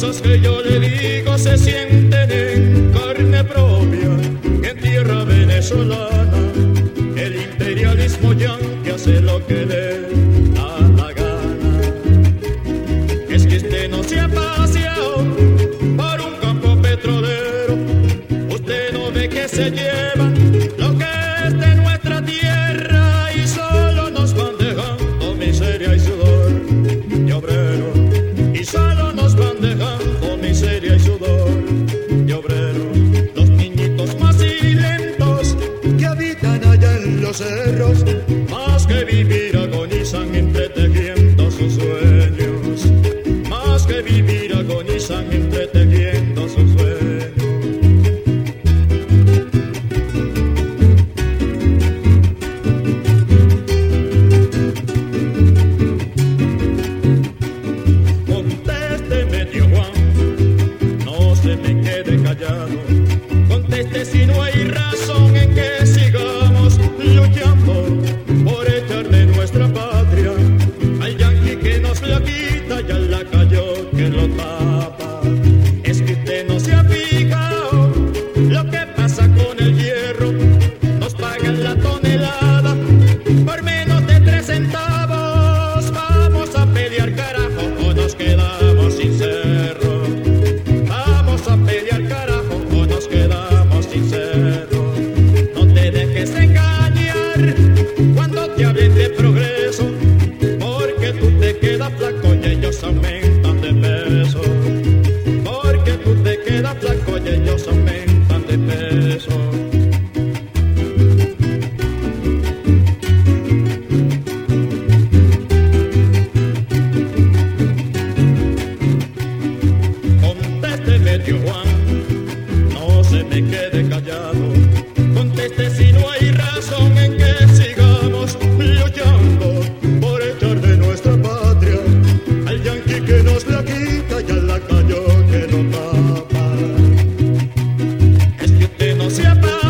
cosas que yo le digo se sienten en carne propia en tierra venezolana. El imperialismo yanqui hace lo que le da la gana. Es que usted no se ha paseado por un campo petrolero, usted no ve que se lleva. yo sé. América. Christmas. Chapa.